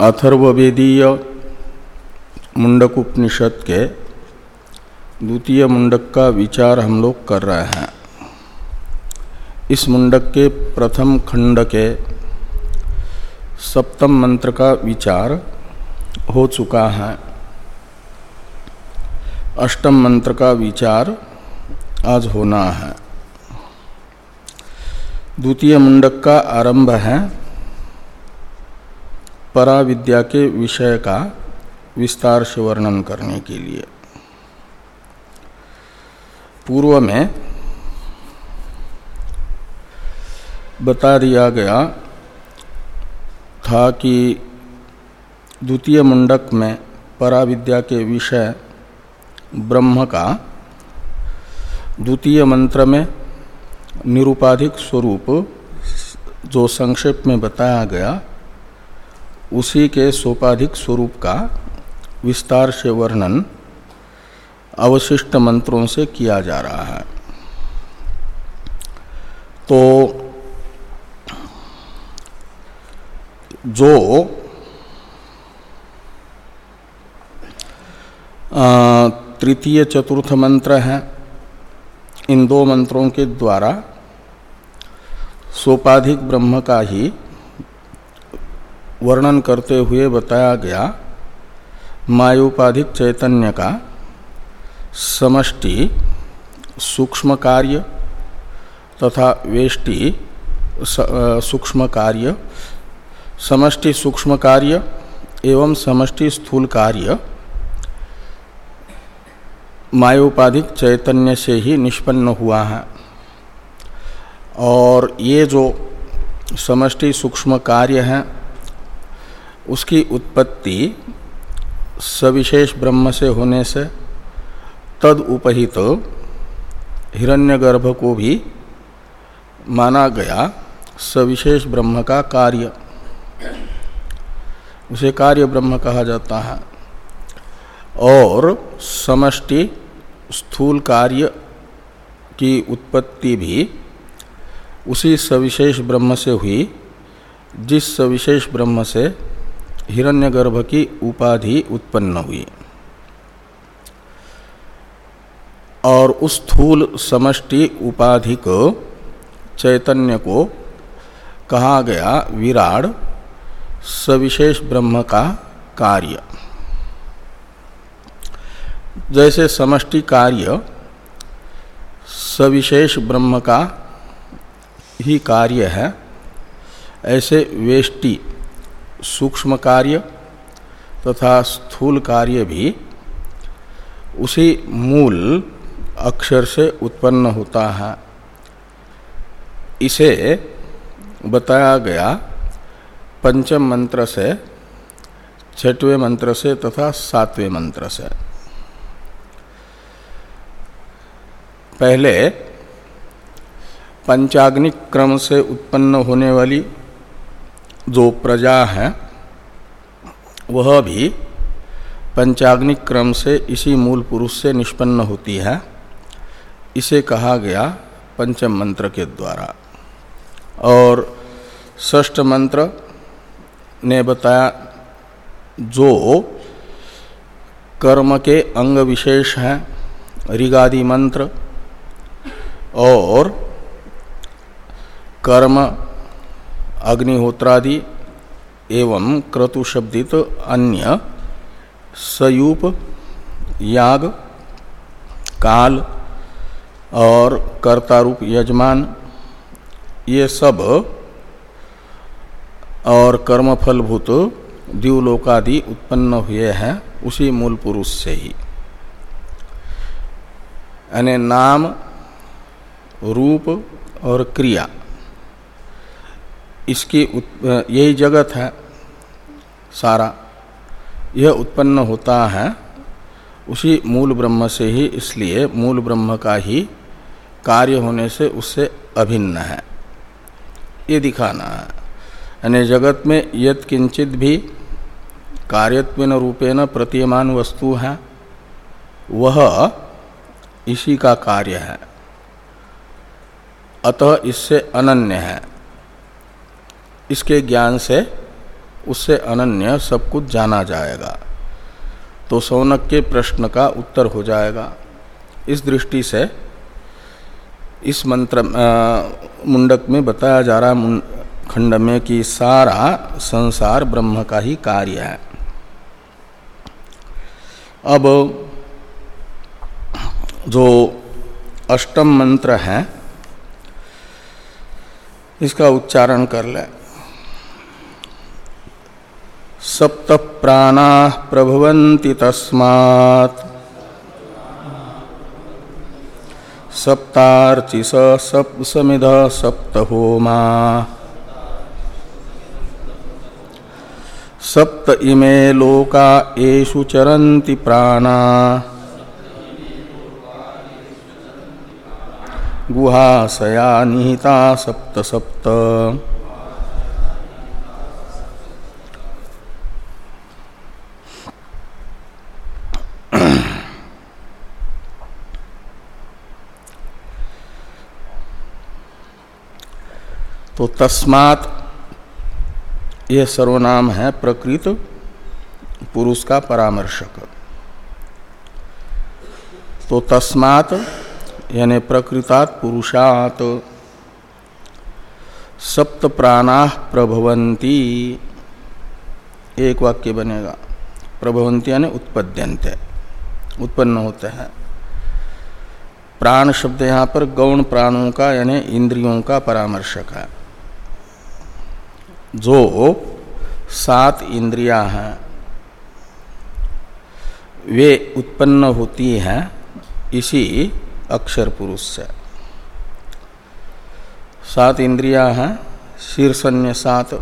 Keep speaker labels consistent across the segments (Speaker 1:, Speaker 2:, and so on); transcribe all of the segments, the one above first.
Speaker 1: अथर्वेदीय मुंडक उपनिषद के द्वितीय मुंडक का विचार हम लोग कर रहे हैं। इस मुंडक के प्रथम खंड के सप्तम मंत्र का विचार हो चुका है। अष्टम मंत्र का विचार आज होना है। द्वितीय मुंडक का आरंभ है। पराविद्या के विषय का विस्तार से वर्णन करने के लिए। पूर्व में बता दिया गया था कि द्वितीय मुंडक में पराविद्या के विषय ब्रह्म का द्वितीय मंत्र में निरुपाधिक स्वरूप जो संक्षेप में बताया गया उसी के सोपाधिक स्वरूप का विस्तार से वर्णन अवशिष्ट मंत्रों से किया जा रहा है। तो जो तृतीय चतुर्थ मंत्र है, इन दो मंत्रों के द्वारा सोपाधिक ब्रह्म का ही वर्णन करते हुए बताया गया मायोपाधिक चैतन्य का समष्टि, सूक्ष्म कार्य तथा वेष्टि सूक्ष्म कार्य, समष्टि सूक्ष्म कार्य एवं समष्टि स्थूल कार्य मायोपाधिक चैतन्य से ही निष्पन्न हुआ है। और ये जो समष्टि सूक्ष्म कार्य हैं उसकी उत्पत्ति सविशेष ब्रह्म से होने से, तद उपहित तो हिरण्यगर्भ को भी माना गया सविशेष ब्रह्म का कार्य। उसे कार्य ब्रह्म कहा जाता है। और समष्टि स्थूल कार्य की उत्पत्ति भी उसी सविशेष ब्रह्म से हुई, जिस सविशेष ब्रह्म से हिरण्यगर्भ की उपाधि उत्पन्न हुई। और उस स्थूल समष्टि उपाधि को चैतन्य को कहा गया विराड सविशेष ब्रह्म का कार्य। जैसे समष्टि कार्य सविशेष ब्रह्म का ही कार्य है, ऐसे वेष्टि सूक्ष्म कार्य तथा स्थूल कार्य भी, उसी मूल अक्षर से उत्पन्न होता है। इसे बताया गया पंचम मंत्र से, छठवें मंत्र से तथा सातवें मंत्र से। पहले पंचाग्निक क्रम से उत्पन्न होने वाली जो प्रजा है, वह भी पंचाग्निक क्रम से इसी मूल पुरुष से निष्पन्न होती है। इसे कहा गया पंचम मंत्र के द्वारा। और षष्ठ मंत्र ने बताया, जो कर्म के अंग विशेष हैं, ऋगादि मंत्र, और कर्म अग्निहोत्रादि एवं क्रतु शब्दित अन्य सयूप, याग, काल और कर्तारूप यजमान, ये सब और कर्मफलभूत द्यूलोकादि उत्पन्न हुए हैं उसी मूल पुरुष से ही। यानी नाम, रूप और क्रिया। इसकी यही जगत है, सारा। यह उत्पन्न होता है उसी मूल ब्रह्म से ही, इसलिए मूल ब्रह्म का ही कार्य होने से उससे अभिन्न है। ये दिखाना है। यानी जगत में यद किंचित भी कार्यत्व रूपेण प्रतीयमान वस्तु है, वह इसी का कार्य है। अतः इससे अनन्य है। इसके ज्ञान से उससे अनन्य सब कुछ जाना जाएगा। तो सौनक के प्रश्न का उत्तर हो जाएगा। इस दृष्टि से इस मंत्र मुंडक में बताया जा रहा खंड में कि सारा संसार ब्रह्म का ही कार्य है। अब जो अष्टम मंत्र है, इसका उच्चारण कर ले। सप्त प्राणा प्रभवन्ति तस्मात्। सप्तार्चिस सप्त समिध सप्त होमा सप्त इमे लोका एषु चरन्ति प्राणा। गुहाशया निहिता सप्त सप्त तो तस्मात यह सर्वनाम है प्रकृत पुरुष का परामर्शक। तो तस्मात यानी प्रकृतात पुरुषात् सप्त प्राणा प्रभवंती एक वाक्य बनेगा। प्रभवंती यानी उत्पद्यंत उत्पन्न होते हैं। प्राण शब्द यहाँ पर गौण प्राणों का यानी इंद्रियों का परामर्शक है। जो सात इंद्रियाँ हैं, वे उत्पन्न होती हैं इसी अक्षर पुरुष से। सात इंद्रियाँ हैं, शीर्षन्य सात,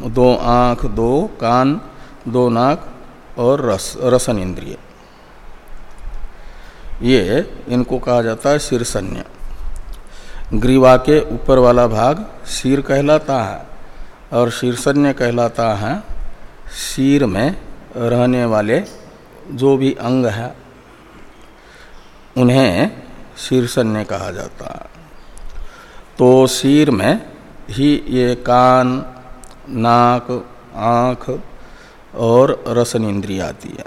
Speaker 1: दो आँख, दो कान, दो नाक और रस, रसन इंद्रिय। ये इनको कहा जाता है शीर्षन्य। ग्रीवा के ऊपर वाला भाग शीर कहलाता है। और शीर्षन्य कहलाता है, शीर में रहने वाले जो भी अंग है, उन्हें शीर्षन्य कहा जाता है। तो शीर में ही ये कान, नाक, आँख और रसन इंद्रिय आती है।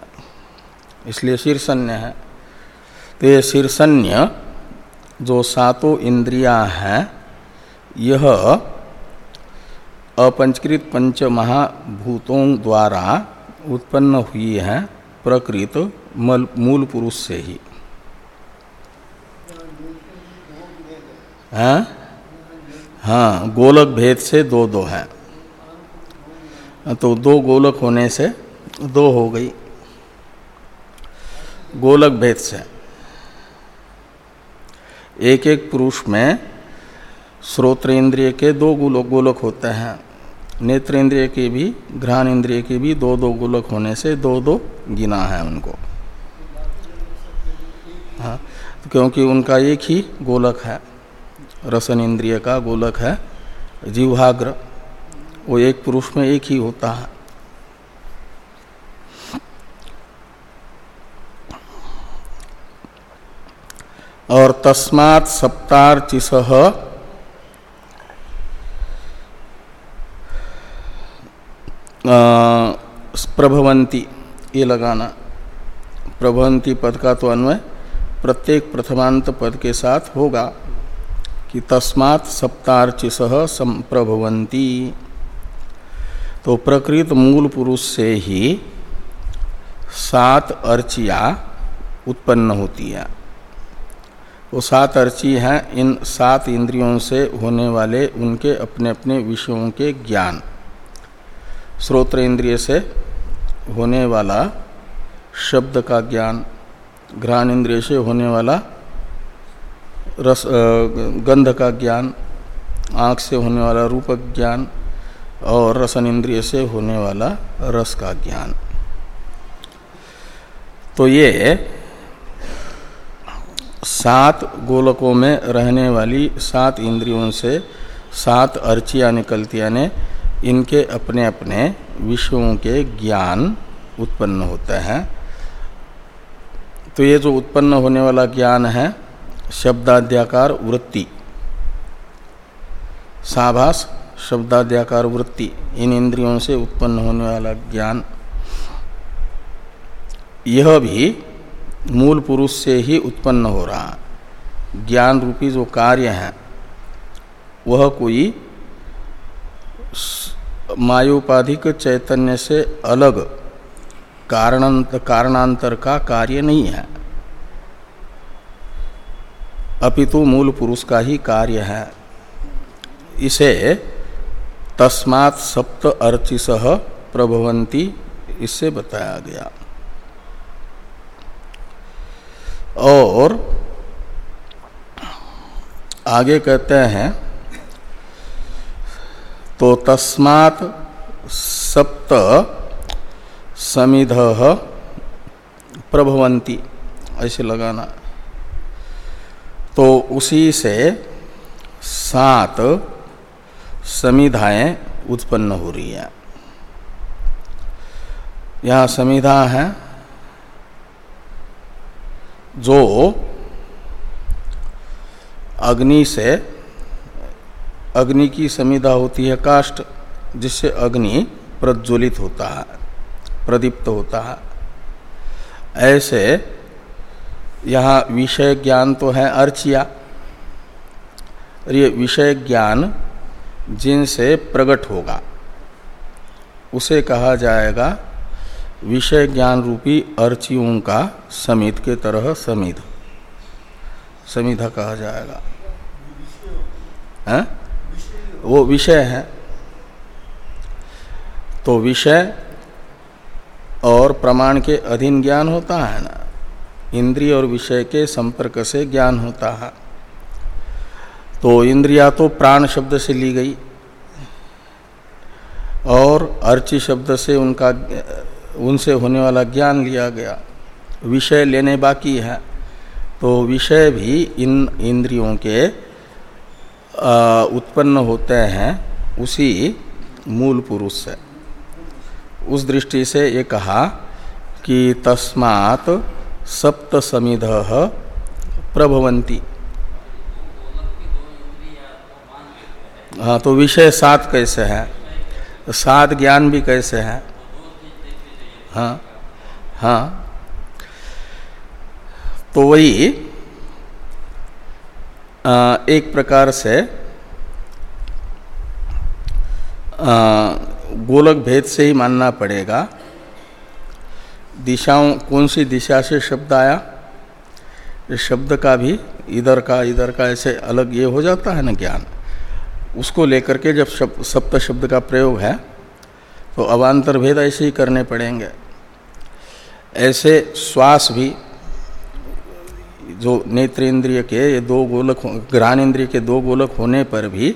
Speaker 1: इसलिए शीर्षन्य है। तो ये शीर्षन्य जो सातों इंद्रियाँ हैं, यह अपंचकृत पंच महाभूतों द्वारा उत्पन्न हुई है प्रकृत मूल पुरुष से ही। हाँ? हाँ गोलक भेद से दो दो हैं। तो दो गोलक होने से दो हो गई। गोलक भेद से। एक एक पुरुष में श्रोत्र इंद्रिय के दो गोलक गोलक होते हैं। नेत्र इंद्रिय के भी घ्राण इंद्रिय के भी दो दो गोलक होने से दो दो गिना है उनको। हाँ तो क्योंकि उनका एक ही गोलक है रसन इंद्रिय का गोलक है जीवाग्र वो एक पुरुष में एक ही होता है। और तस्मात् सप्तार्चिस प्रभवंती, ये लगाना। प्रभवंती पद का तो अन्वय प्रत्येक प्रथमांत पद के साथ होगा कि तस्मात् सप्तार्चिस संप्रभवंती। तो प्रकृत मूल पुरुष से ही सात अर्चिया उत्पन्न होती है। वो सात अर्ची हैं इन सात इंद्रियों से होने वाले उनके अपने अपने विषयों के ज्ञान। श्रोत्र इंद्रिय से होने वाला शब्द का ज्ञान घ्राण इंद्रिय से होने वाला रस गंध का ज्ञान, आँख से होने वाला रूपक ज्ञान और रसन इंद्रिय से होने वाला रस का ज्ञान। तो ये सात गोलकों में रहने वाली सात इंद्रियों से सात अर्चियाँ निकलती यानी इनके अपने अपने विषयों के ज्ञान उत्पन्न होते हैं। तो ये जो उत्पन्न होने वाला ज्ञान है, शब्दाद्याकार वृत्ति, साभास शब्दाद्याकार वृत्ति, इन इंद्रियों से उत्पन्न होने वाला ज्ञान। यह भी मूल पुरुष से ही उत्पन्न हो रहा। ज्ञान रूपी जो कार्य है, वह कोई मायोपाधिक चैतन्य से अलग कारणांतर का कार्य नहीं है। अपितु मूल पुरुष का ही कार्य है। इसे तस्मात् सप्त अर्चिस प्रभवंती इससे बताया गया। और आगे कहते हैं तो तस्मात् सप्त समिध प्रभवंती ऐसे लगाना। तो उसी से सात समिधाएँ उत्पन्न हो रही हैं। यहाँ समिधा है जो अग्नि से अग्नि की समिधा होती है काष्ट जिससे अग्नि प्रज्वलित होता है, प्रदीप्त होता है। ऐसे यहाँ विषय ज्ञान तो है अर्चिया, और ये विषय ज्ञान जिनसे प्रकट होगा, उसे कहा जाएगा विषय ज्ञान रूपी अर्चियों का समित के तरह समिध। समिधा कहा जाएगा। है? वो विषय है। तो विषय और प्रमाण के अधीन ज्ञान होता है ना। इंद्रिय और विषय के संपर्क से ज्ञान होता है। तो इंद्रिया तो प्राण शब्द से ली गई और अर्ची शब्द से उनका, उनसे होने वाला ज्ञान लिया गया। विषय लेने बाकी है। तो विषय भी इन इंद्रियों के उत्पन्न होते हैं, उसी मूल पुरुष से। उस दृष्टि से ये कहा कि तस्मात सप्त समिध प्रभवंती हाँ तो विषय सात कैसे हैं? सात ज्ञान भी कैसे हैं? हाँ हाँ। तो वही एक प्रकार से गोलक भेद से ही मानना पड़ेगा। दिशाओं, कौन सी दिशा से शब्द आया? इस शब्द का भी इधर का इधर का ऐसे अलग ये हो जाता है ना ज्ञान। उसको लेकर के जब शब्द सप्त शब्द का प्रयोग है तो अवान्तर भेद ऐसे ही करने पड़ेंगे। ऐसे श्वास भी जो नेत्र इंद्रिय के, ये दो गोलक ग्रहण इंद्रिय के दो गोलक होने पर भी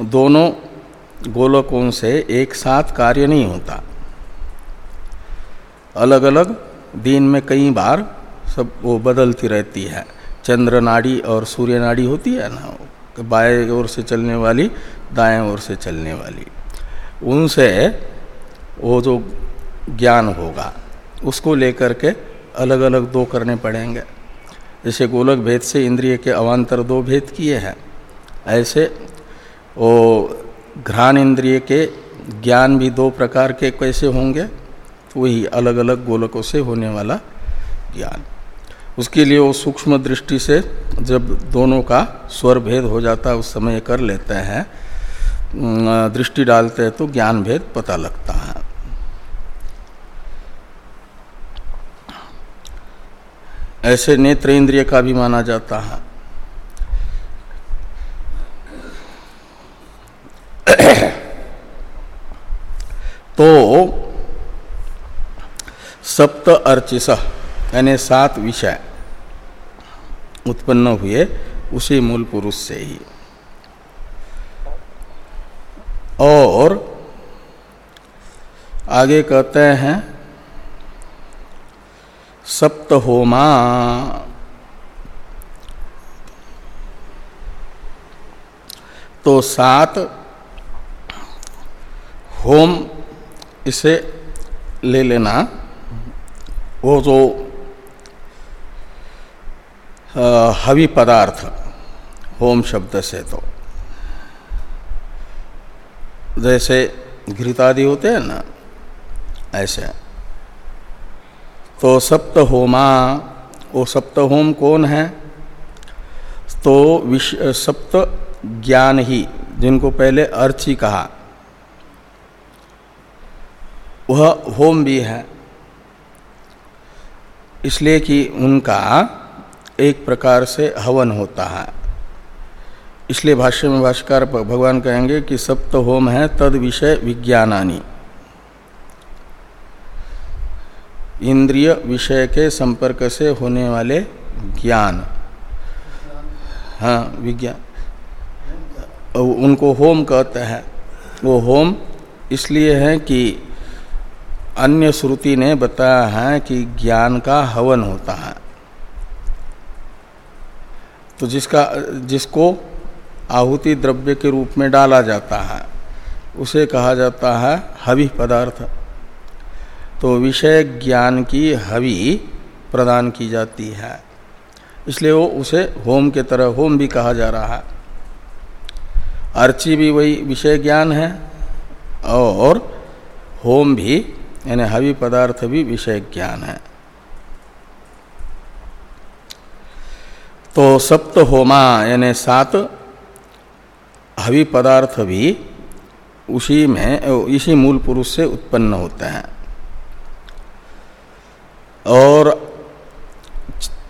Speaker 1: दोनों गोलकों से एक साथ कार्य नहीं होता। अलग अलग दिन में कई बार सब वो बदलती रहती है। चंद्र नाड़ी और सूर्य नाड़ी होती है ना, बाएँ ओर से चलने वाली, दाएँ ओर से चलने वाली। उनसे वो जो ज्ञान होगा, उसको लेकर के अलग अलग दो करने पड़ेंगे। जैसे गोलक भेद से इंद्रिय के अवान्तर दो भेद किए हैं। ऐसे वो घ्राण इंद्रिय के ज्ञान भी दो प्रकार के कैसे होंगे वही अलग अलग गोलकों से होने वाला ज्ञान। उसके लिए वो सूक्ष्म दृष्टि से जब दोनों का स्वर भेद हो जाता है उस समय कर लेते हैं दृष्टि डालते हैं तो ज्ञान भेद पता लगता है ऐसे नेत्र इंद्रिय का भी माना जाता है। तो सप्त अर्चिस, यानी सात विषय उत्पन्न हुए उसी मूल पुरुष से ही। और आगे कहते हैं सप्त होमा तो सात होम इसे ले लेना। वो जो हवि पदार्थ, होम शब्द से तो। जैसे घृतादि होते हैं ना, ऐसे। तो सप्त होमा वो सप्त होम कौन है? तो विश, सप्त ज्ञान ही, जिनको पहले अर्ची कहा। वह होम भी है। इसलिए कि उनका एक प्रकार से हवन होता है। इसलिए भाष्य में भाष्कर भगवान कहेंगे कि सप्त होम है, तद विषय विज्ञानानी। इंद्रिय विषय के संपर्क से होने वाले ज्ञान। हाँ विज्ञान। उनको होम कहते हैं। वो होम इसलिए है कि अन्य श्रुति ने बताया है कि ज्ञान का हवन होता है। तो जिसका, जिसको आहुति द्रव्य के रूप में डाला जाता है, उसे कहा जाता है हवि पदार्थ। तो विषय ज्ञान की हवि प्रदान की जाती है। इसलिए वो उसे होम के तरह होम भी कहा जा रहा है। अर्ची भी वही विषय ज्ञान है और होम भी, यानी हवि पदार्थ भी विषय ज्ञान है। तो सप्त होमा, यानी सात हवि पदार्थ भी उसी में इसी मूल पुरुष से उत्पन्न होते हैं। और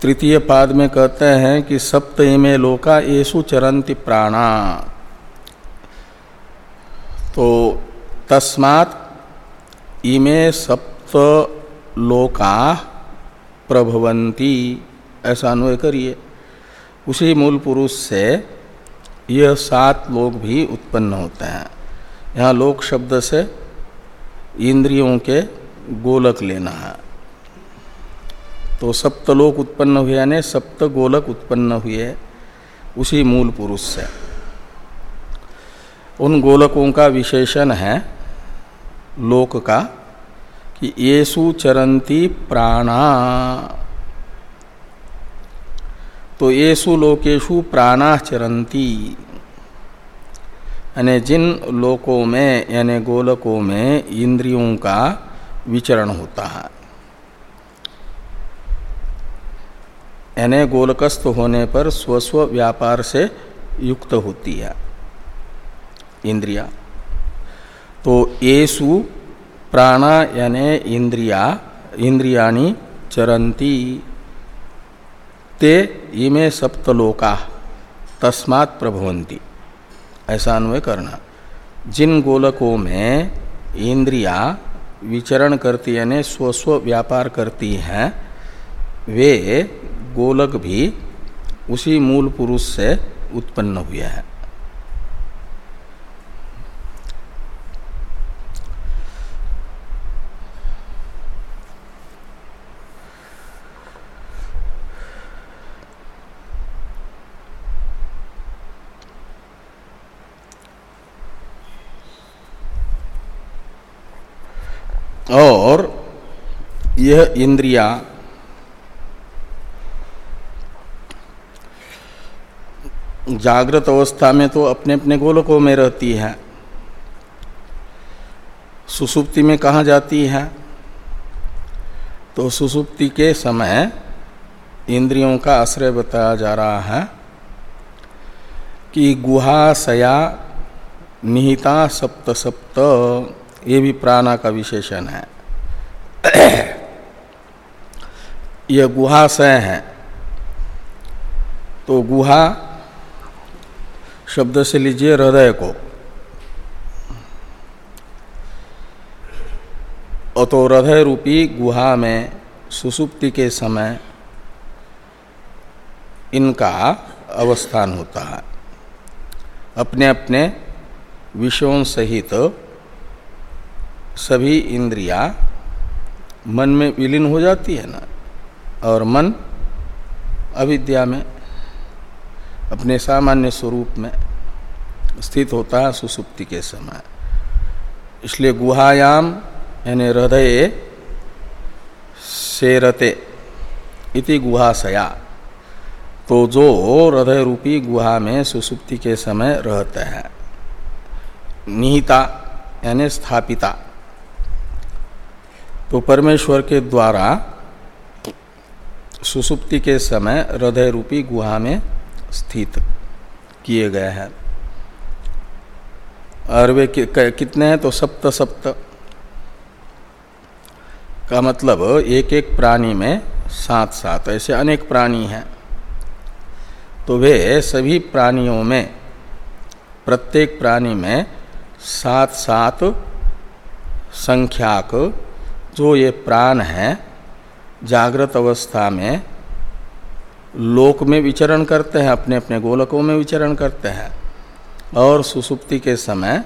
Speaker 1: तृतीय पाद में कहते हैं कि सप्त इमे लोका येसु चरंति प्राणा तो तस्मात् इमे सप्त लोका प्रभवंती ऐसा अन्वय करिए। उसी मूल पुरुष से यह सात लोग भी उत्पन्न होते हैं। यहाँ लोक शब्द से इंद्रियों के गोलक लेना है। तो सप्त लोक उत्पन्न हुए, यानी सप्त गोलक उत्पन्न हुए, उसी मूल पुरुष से। उन गोलकों का विशेषण है लोक का, कि येसु चरंती प्राणा। तो येसु लोकेशु प्राणा चरंती। यानी जिन लोकों में, यानी गोलकों में इंद्रियों का विचरण होता है। यानी गोलकस्थ होने पर स्वस्व व्यापार से युक्त होती है। इंद्रिया। तो येसु प्राणा यानी इंद्रिया, इंद्रियाणी चरंती ते इमे सप्तलोका तस्मात् प्रभवंती ऐसा अन्वय करना। जिन गोलकों में इंद्रिया विचरण करती यानी, स्वस्व व्यापार करती हैं, वे गोलक भी उसी मूल पुरुष से उत्पन्न हुए हैं। और यह इंद्रिया जागृत अवस्था में तो अपने अपने गोलकों में रहती है। सुसुप्ति में कहा जाती है? तो सुसुप्ति के समय इंद्रियों का आश्रय बताया जा रहा है कि गुहाशया निहिता, सप्त सप्त, ये भी प्राणा का विशेषण है। यह गुहाशय है। तो गुहा शब्द से लीजिए हृदय को। और तो हृदय रूपी गुहा में सुसुप्ति के समय इनका अवस्थान होता है। अपने अपने विषयों सहित सभी इंद्रिया मन में विलीन हो जाती है ना, और मन अविद्या में अपने सामान्य स्वरूप में स्थित होता है सुसुप्ति के समय। इसलिए गुहायाम, यानी हृदय, सेरते इति गुहाशया। तो जो हृदय रूपी गुहा में सुसुप्ति के समय रहते हैं, निहिता, यानी स्थापिता। तो परमेश्वर के द्वारा सुसुप्ति के समय हृदय रूपी गुहा में स्थित किए गए हैं। और वे कि, कितने हैं? तो सप्त सप्त। का मतलब एक एक प्राणी में सात सात ऐसे अनेक प्राणी हैं। तो वे सभी प्राणियों में प्रत्येक प्राणी में सात सात संख्याक जो ये प्राण हैं जागृत अवस्था में लोक में विचरण करते हैं अपने अपने गोलकों में विचरण करते हैं। और सुसुप्ति के समय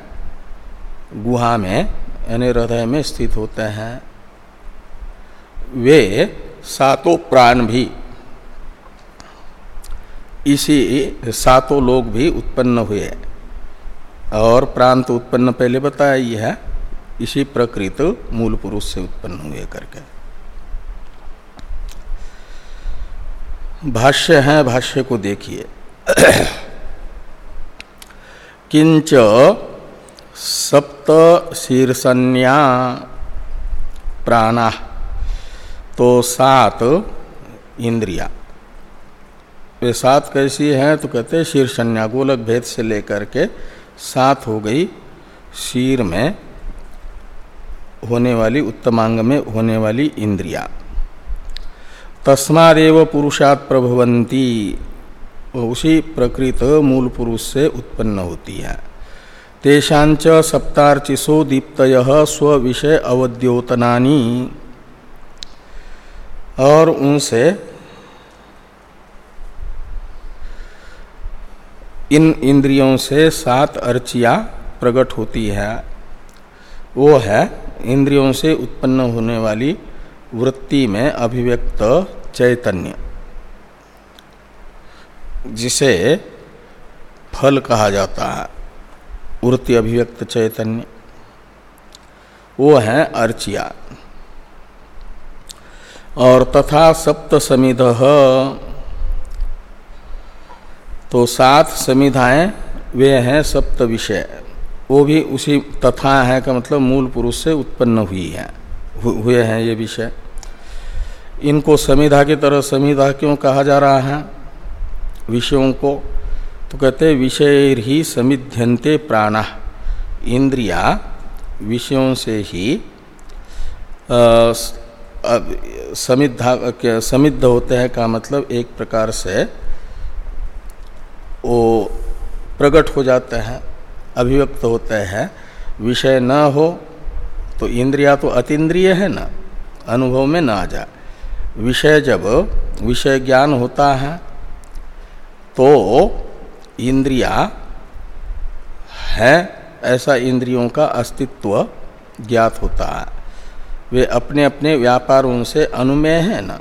Speaker 1: गुहा में, यानी हृदय में स्थित होते हैं। वे सातों प्राण भी, इसी सातों लोग भी उत्पन्न हुए। और प्राण तो उत्पन्न पहले बताया ही है इसी प्रकृत मूल पुरुष से उत्पन्न हुए करके। भाष्य है, भाष्य को देखिए। किंच सप्त शीर्षन्या प्राणा तो सात इंद्रिया। वे सात कैसी हैं? तो कहते शीर्षन्या गोलक भेद से लेकर के सात हो गई शीर में होने वाली, उत्तमांग में होने वाली इंद्रिया। तस्मादेव पुरुषात प्रभवंती उसी प्रकृत मूल पुरुष से उत्पन्न होती है। तेषाच सप्तार्चिसो दीप्त स्व विषय अवद्योतनानी। और उनसे इन इंद्रियों से सात अर्चिया प्रकट होती है। वो है इंद्रियों से उत्पन्न होने वाली वृत्ति में अभिव्यक्त चैतन्य, जिसे फल कहा जाता है। वृत्ति अभिव्यक्त चैतन्य, वो है अर्चिया। और तथा सप्त समिध तो सात समिधाएँ, वे हैं सप्त विषय। वो भी उसी तथा है का मतलब मूल पुरुष से उत्पन्न हुई है। हुए हैं ये विषय। इनको समिधा की तरह समिधा क्यों कहा जा रहा है? विषयों को। तो कहते विषय ही समिध्यंते प्राण। इंद्रिया विषयों से ही समिद्धा समिद्ध होते हैं का मतलब एक प्रकार से वो प्रकट हो जाते हैं, अभिव्यक्त होते हैं। विषय न हो तो इंद्रिया तो अतीन्द्रिय है ना, अनुभव में ना आ जाए विषय जब, विषय ज्ञान होता है तो इंद्रिया है, ऐसा इंद्रियों का अस्तित्व ज्ञात होता है। वे अपने अपने व्यापारों से अनुमेय है ना।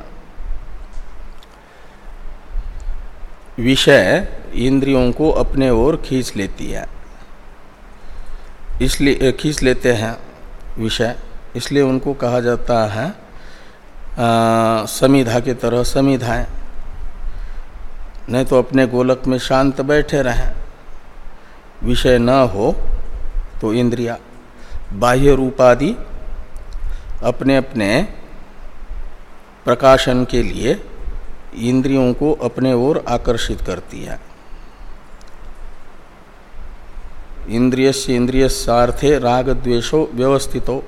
Speaker 1: विषय इंद्रियों को अपने ओर खींच लेती है। इसलिए, खींच लेते हैं। विषय। इसलिए उनको कहा जाता है समिधा की तरह समिधाएँ। नहीं तो अपने गोलक में शांत बैठे रहें। विषय न हो तो इंद्रिया, बाह्य रूपादि अपने अपने प्रकाशन के लिए इंद्रियों को अपने ओर आकर्षित करती है। इंद्रिय से इंद्रिय सार्थे राग द्वेषो व्यवस्थितो।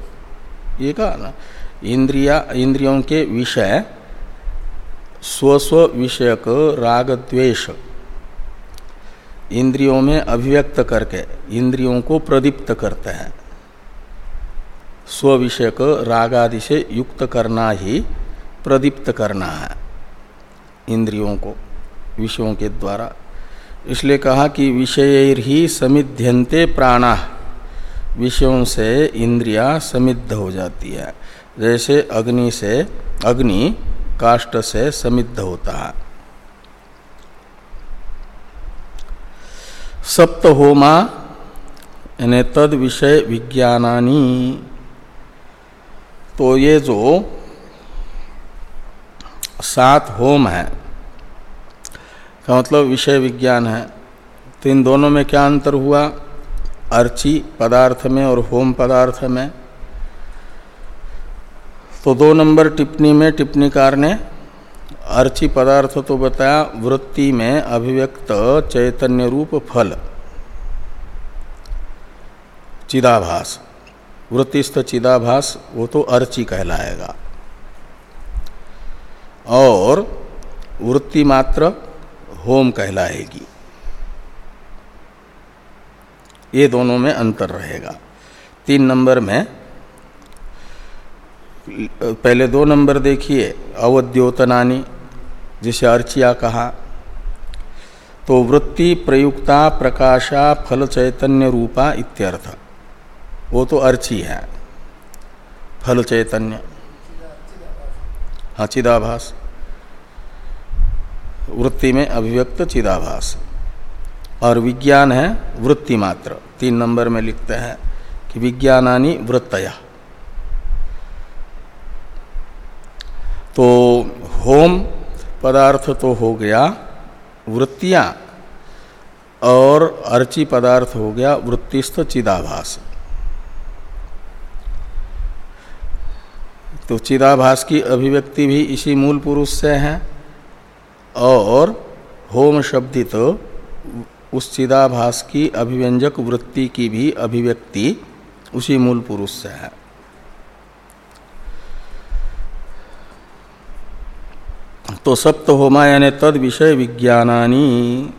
Speaker 1: ये कहा ना इंद्रिया, इंद्रियों के विषय स्वस्व विषयक राग द्वेष इंद्रियों में अभिव्यक्त करके इंद्रियों को प्रदीप्त करते हैं। स्व विषयक राग आदि से युक्त करना ही प्रदीप्त करना है। इंद्रियों को, विषयों के द्वारा। इसलिए कहा कि विषय ही समिध्यंते प्राणा। विषयों से इंद्रिया समिद्ध हो जाती है। जैसे अग्नि से अग्नि काष्ट से समिद्ध होता है। सप्त होमा यानी तद विषय विज्ञानानी। तो ये जो सात होम है का मतलब विषय विज्ञान है। तो इन दोनों में क्या अंतर हुआ? अर्ची पदार्थ में और होम पदार्थ में। तो दो नंबर टिप्पणी में टिप्पणीकार ने अर्ची पदार्थ तो बताया, वृत्ति में अभिव्यक्त चैतन्य रूप फल। चिदाभास। वृत्तिस्थ चिदाभास, वो तो अर्ची कहलाएगा। और वृत्ति मात्र होम कहलाएगी। ये दोनों में अंतर रहेगा। तीन नंबर में, पहले दो नंबर देखिए, अवद्योतनानी, जिसे अर्चिया कहा तो वृत्ति प्रयुक्ता प्रकाशा फल चैतन्य रूपा इत्यर्थ। वो तो अर्ची है। फल चैतन्य। हाँ चिदाभास। वृत्ति में अभिव्यक्त चिदाभास। और विज्ञान है वृत्ति मात्र। तीन नंबर में लिखते हैं कि विज्ञानानी वृत्तया। तो होम पदार्थ तो हो गया वृत्तियाँ, और अर्ची पदार्थ हो गया वृत्तिस्थ चिदाभास। तो चिदाभास की अभिव्यक्ति भी इसी मूल पुरुष से है। और होम शब्दित उस चिदाभास की अभिव्यंजक वृत्ति की भी अभिव्यक्ति उसी मूल पुरुष से है। तो सप्त होमा यानी तद विषय विज्ञानानी।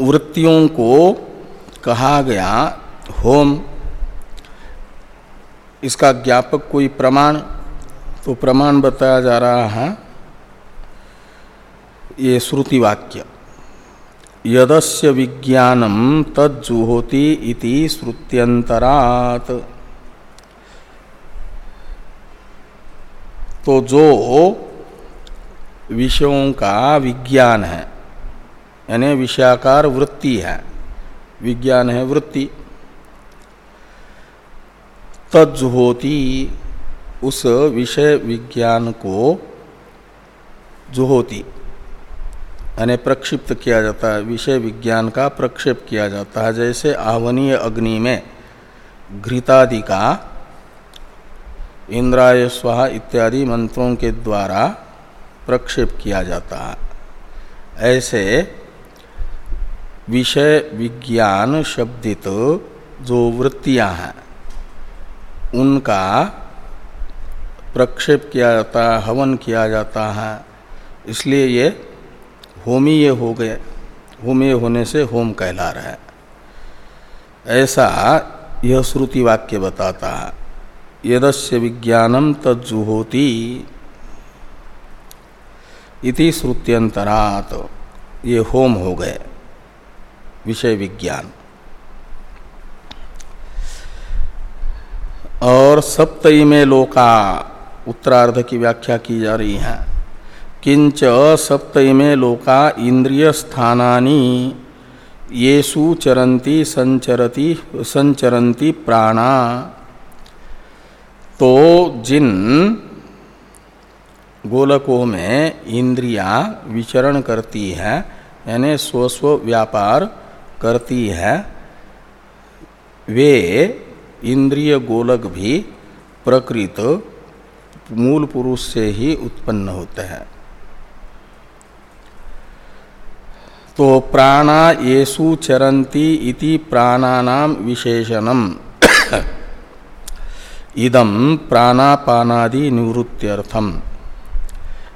Speaker 1: वृत्तियों को कहा गया होम इसका ज्ञापक कोई प्रमाण तो प्रमाण बताया जा रहा है, ये श्रुति वाक्य यदस्य विज्ञानम तज्जुहोति इति श्रुत्यंतरात तो जो विषयों का विज्ञान है, यानी विषयाकार वृत्ति है, विज्ञान है वृत्ति। तज्जुहोती उस विषय विज्ञान को जुहोती। यानी प्रक्षिप्त किया जाता है, विषय विज्ञान का प्रक्षेप किया जाता है, जैसे आवनीय अग्नि में घृतादि का, इंद्राय स्वाहा इत्यादि मंत्रों के द्वारा प्रक्षेप किया जाता है। ऐसे विषय विज्ञान शब्दित जो वृत्तियाँ हैं उनका प्रक्षेप किया जाता है, हवन किया जाता है। इसलिए ये होमीय हो गए, होमीय होने से होम कहला रहा है। ऐसा यह श्रुति वाक्य बताता है, यदस्य विज्ञानम तज्जुहोति इति श्रुत्यंतरात, ये होम हो गए, विषय विज्ञान। और सप्तई में लोका उत्तरार्ध की व्याख्या की जा रही है। किंच सप्तमे लोका इंद्रिय स्थानानि येसु चरंती संचरती संचरंती प्राणा। तो जिन गोलकों में इंद्रिया विचरण करती है, यानी स्वस्व व्यापार करती है, वे इंद्रिय गोलक भी प्रकृत मूल पुरुष से ही उत्पन्न होते हैं। तो प्राणा येसु चरंती इति प्राणानाम विशेषणम। इदम प्राणापानादि निवृत्त्यर्थम।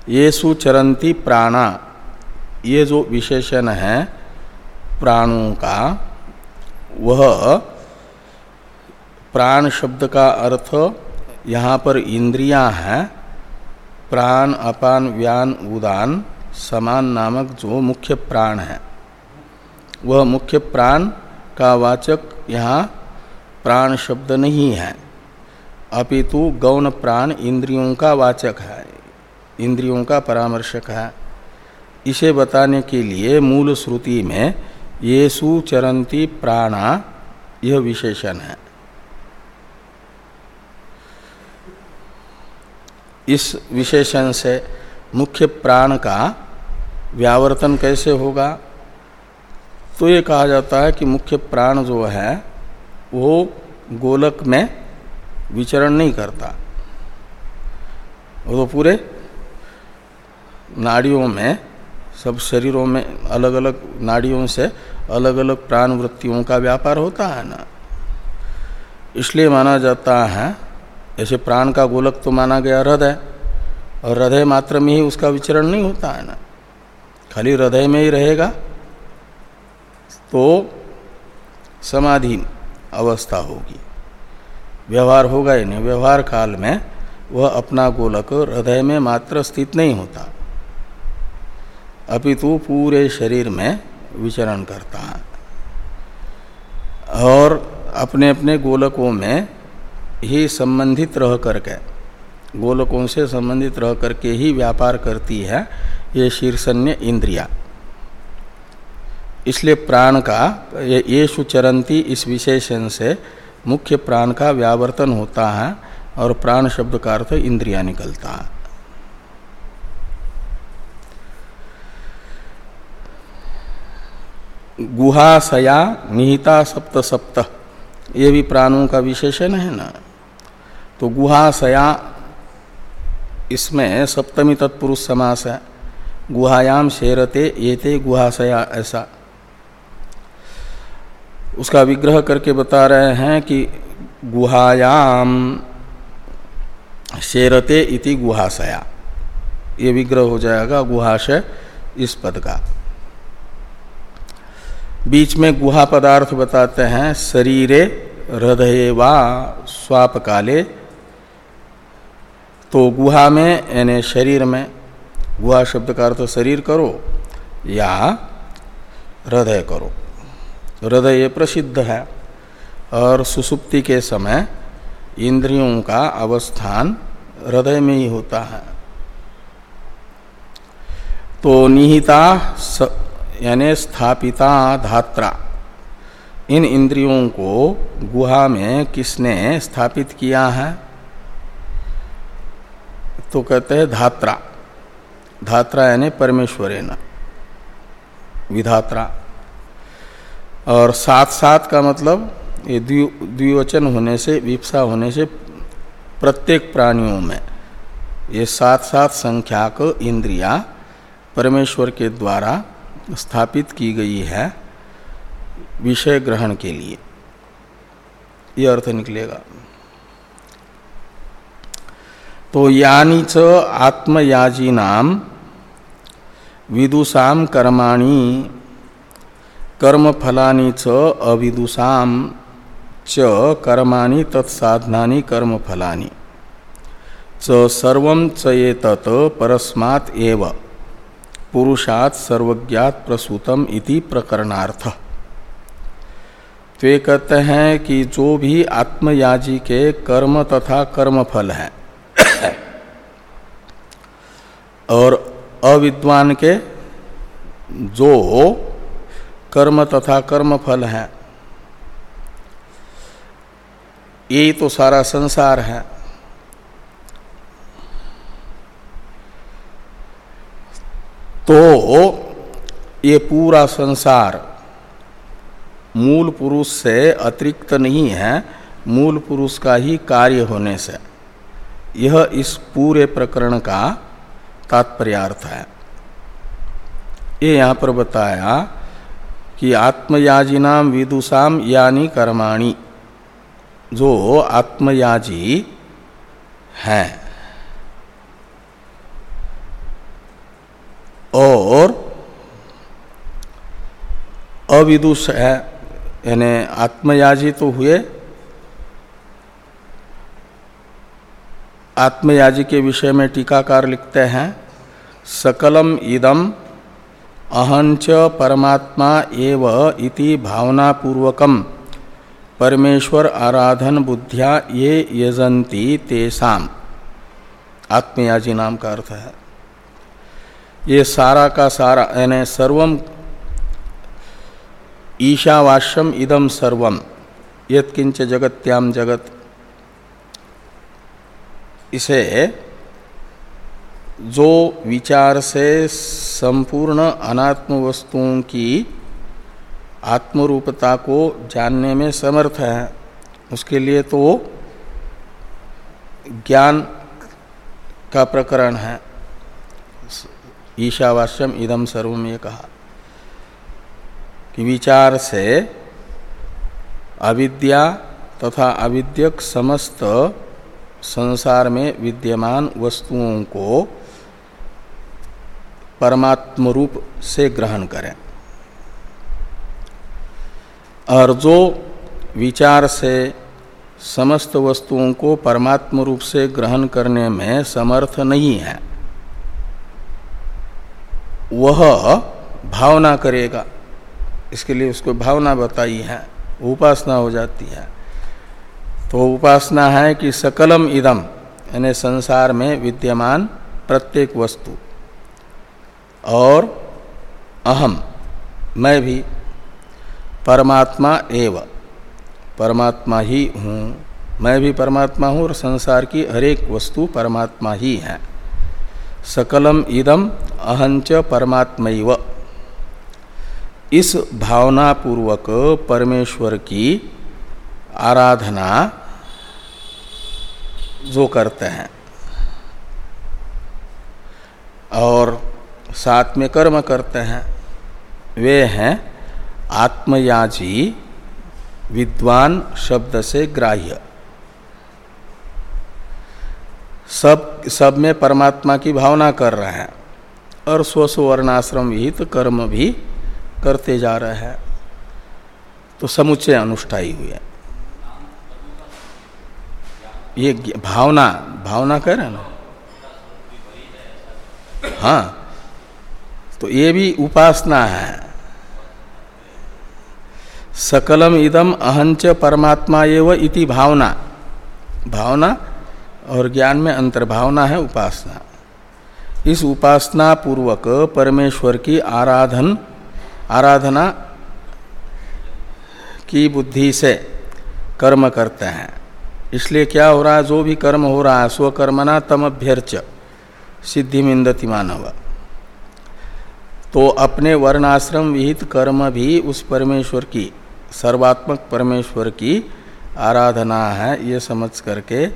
Speaker 1: येसु चरंती प्राणा। ये जो विशेषण है प्राणों का, वह प्राण शब्द का अर्थ यहाँ पर इंद्रियाँ हैं, प्राण, अपान, व्यान, उदान, समान नामक जो मुख्य प्राण है। वह मुख्य प्राण का वाचक यहाँ प्राण शब्द नहीं है। अपितु गौण प्राण इंद्रियों का वाचक है, इंद्रियों का परामर्शक है। इसे बताने के लिए मूल श्रुति में ये सुचरंती प्राणा यह विशेषण है। इस विशेषण से मुख्य प्राण का व्यावर्तन कैसे होगा? तो ये कहा जाता है कि मुख्य प्राण जो है, वो गोलक में विचरण नहीं करता। वो तो पूरे नाड़ियों में, सब शरीरों में अलग अलग नाड़ियों से अलग अलग प्राण वृत्तियों का व्यापार होता है ना। इसलिए माना जाता है ऐसे प्राण का गोलक तो माना गया हृदय, और हृदय मात्र में ही उसका विचरण नहीं होता है ना। खाली हृदय में ही रहेगा तो समाधीन अवस्था होगी। व्यवहार होगा ही नहीं। व्यवहार काल में वह अपना गोलक हृदय में मात्र स्थित नहीं होता। अपितु पूरे शरीर में विचरण करता है, और अपने अपने गोलकों में ही संबंधित रह करके, गोलकों से संबंधित रह करके ही व्यापार करती है ये शीर्षन्य इंद्रिया। इसलिए प्राण का, ये सुचरंती इस विशेषण से मुख्य प्राण का व्यावर्तन होता है और प्राण शब्द का अर्थ इंद्रिया निकलता है। गुहाशया निहिता, सप्त सप्त, ये भी प्राणों का विशेषण है ना? तो गुहाशया इसमें सप्तमी तत्पुरुष समास है। गुहायाम शेरते ये गुहाशया ऐसा। उसका विग्रह करके बता रहे हैं कि गुहायाम शेरते इति गुहाशया ये विग्रह हो जाएगा गुहाशय इस पद का। बीच में गुहा पदार्थ बताते हैं, शरीरे, हृदय वा स्वाप काले तो गुहा में, यानी शरीर में, गुहा शब्द का अर्थ शरीर करो या हृदय करो। हृदय ये प्रसिद्ध है और सुसुप्ति के समय इंद्रियों का अवस्थान हृदय में ही होता है। तो निहिता यानी स्थापिता धात्रा, इन इंद्रियों को गुहा में किसने स्थापित किया है? तो कहते हैं धात्रा। धात्रा यानी परमेश्वरे न विधात्रा। और साथ साथ का मतलब ये द्विवचन होने से, विपसा होने से प्रत्येक प्राणियों में ये साथ साथ संख्याक इंद्रिया परमेश्वर के द्वारा स्थापित की गई है विषय ग्रहण के लिए। ये अर्थ निकलेगा। तो यानी च आत्मयाजी नाम विदुषा कर्माणी कर्म फलानी च अविदुषा च कर्माणी तत्साधनानि कर्म फलानी च परस्मात् पुरुषात सर्वज्ञात प्रसूतम इति प्रकरणार्थ। तो ये कहते हैं कि जो भी आत्मयाजी के कर्म तथा कर्म फल है और अविद्वान के जो कर्म तथा कर्म फल है, यही तो सारा संसार है। तो ये पूरा संसार मूल पुरुष से अतिरिक्त नहीं है, मूल पुरुष का ही कार्य होने से। यह इस पूरे प्रकरण का तात्पर्यार्थ है। ये यहाँ पर बताया कि आत्मयाजिनाम विदुषाम यानी कर्माणी, जो आत्मयाजी हैं। और अविदुष है, यानी आत्मयाजी तो हुए आत्मयाजी के विषय में टीकाकार लिखते हैं, सकलम इदम, अहंच परमात्मा एव इति भावनापूर्वकम, परमेश्वर आराधन बुद्धिया ये यजंती तेसाम आत्मयाजी नाम का अर्थ है। ये सारा का सारा, यानी सर्वम, ईशावाश्यम इदम सर्वम, यत्किंच जगत्याम जगत। इसे जो विचार से संपूर्ण अनात्म वस्तुओं की आत्मरूपता को जानने में समर्थ है, उसके लिए तो ज्ञान का प्रकरण है। ईशावास्यम इदम सर्व में कहा कि विचार से अविद्या तथा अविद्यक समस्त संसार में विद्यमान वस्तुओं को परमात्म रूप से ग्रहण करें। और जो विचार से समस्त वस्तुओं को परमात्म रूप से ग्रहण करने में समर्थ नहीं है, वह भावना करेगा। इसके लिए उसको भावना बताई है, उपासना हो जाती है। तो उपासना है कि सकलम इदम, यानी संसार में विद्यमान प्रत्येक वस्तु। और अहम, मैं भी, परमात्मा एव, परमात्मा ही हूँ, मैं भी परमात्मा हूँ और संसार की हरेक वस्तु परमात्मा ही है। सकलम इदम, अहंच परमात्मैव। इस भावना पूर्वक परमेश्वर की आराधना जो करते हैं। और साथ में कर्म करते हैं। वे हैं आत्मयाजी, विद्वान शब्द से ग्राह्य। सब सब में परमात्मा की भावना कर रहे हैं और स्वस्व वर्णाश्रम विहित कर्म भी करते जा रहे हैं। तो समुच्चय अनुष्ठाई हुए। ये भावना भावना कह रहे ना? हाँ तो ये भी उपासना है। सकलम इदम अहंच परमात्मा एव इति भावना। भावना और ज्ञान में अंतर्भावना है उपासना। इस उपासना पूर्वक परमेश्वर की आराधन, आराधना की बुद्धि से कर्म करते हैं। इसलिए क्या हो रहा है? जो भी कर्म हो रहा है स्वकर्मना तम अभ्यर्च सिद्धि मिंदति मानव। तो अपने वर्णाश्रम विहित कर्म भी उस परमेश्वर की, सर्वात्मक परमेश्वर की आराधना है, ये समझ करके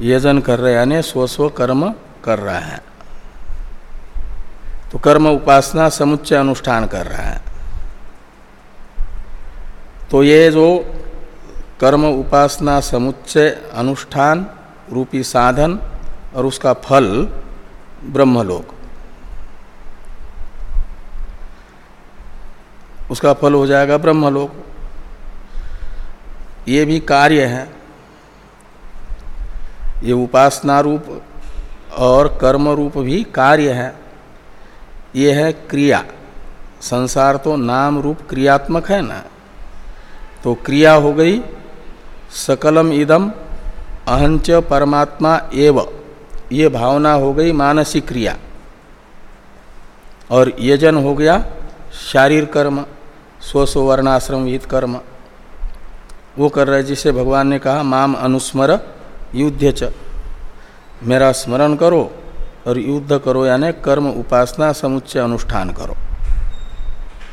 Speaker 1: यजन कर रहे यानी स्व स्व कर्म कर रहा है। तो कर्म उपासना समुच्चय अनुष्ठान कर रहा है। तो ये जो कर्म उपासना समुच्चय, अनुष्ठान, रूपी साधन और उसका फल ब्रह्मलोक। उसका फल हो जाएगा ब्रह्मलोक। ये भी कार्य है। ये उपासना रूप और कर्म रूप भी कार्य है। ये है क्रिया। संसार तो नाम रूप क्रियात्मक है ना? तो क्रिया हो गई सकलम इदम अहंच परमात्मा एव। ये भावना हो गई मानसिक क्रिया। और यजन हो गया शारीर कर्म स्व वर्णाश्रम विहित कर्म। वो कर रहे जिसे भगवान ने कहा, माम अनुस्मर युद्ध च मेरा स्मरण करो और युद्ध करो, यानी कर्म उपासना समुच्चय अनुष्ठान करो।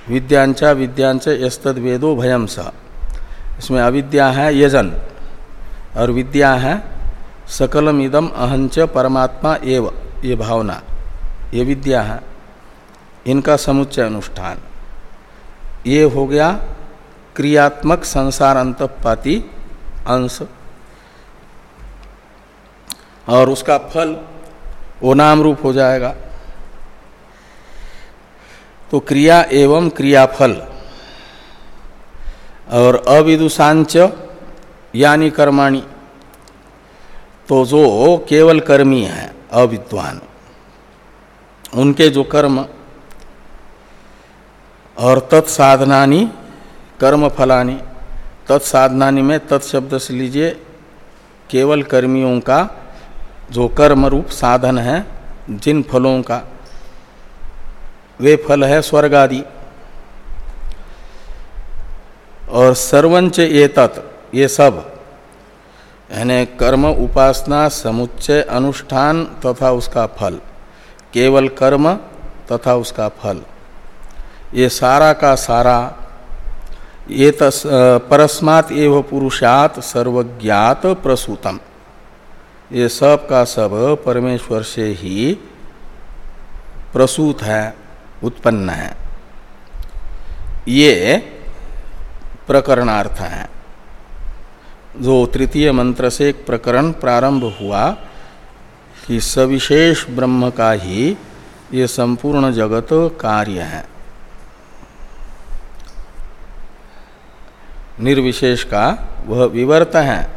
Speaker 1: विद्यांचा विद्यांच यस्तद वेदो भयम स इसमें अविद्या है यजन, और विद्या है सकलम इदम अहंच परमात्मा एव, ये भावना, ये विद्या है। इनका समुच्चय अनुष्ठान। ये हो गया क्रियात्मक संसार अंतपाती अंश। और उसका फल वो नाम रूप हो जाएगा। तो क्रिया एवं क्रियाफल। और अविदुषांच यानी कर्माणी। तो जो केवल कर्मी है, अविद्वान, उनके जो कर्म और तत्साधनानी कर्म फलानी तत्साधनानी में तत्शब्द से लीजिए, केवल कर्मियों का जो कर्म रूप साधन है, जिन फलों का, वे फल है स्वर्ग आदि। और सर्वंच ये तत् ये सब। यानी कर्म उपासना, समुच्चय अनुष्ठान तथा उसका फल। केवल कर्म तथा उसका फल। ये सारा का सारा, ये तस परस्मात एव पुरुषात सर्वज्ञात प्रसूतम। ये सब का सब परमेश्वर से ही प्रसूत है, उत्पन्न है। ये प्रकरणार्थ है। जो तृतीय मंत्र से एक प्रकरण प्रारंभ हुआ कि सविशेष ब्रह्म का ही ये संपूर्ण जगत कार्य है। निर्विशेष का वह विवर्त है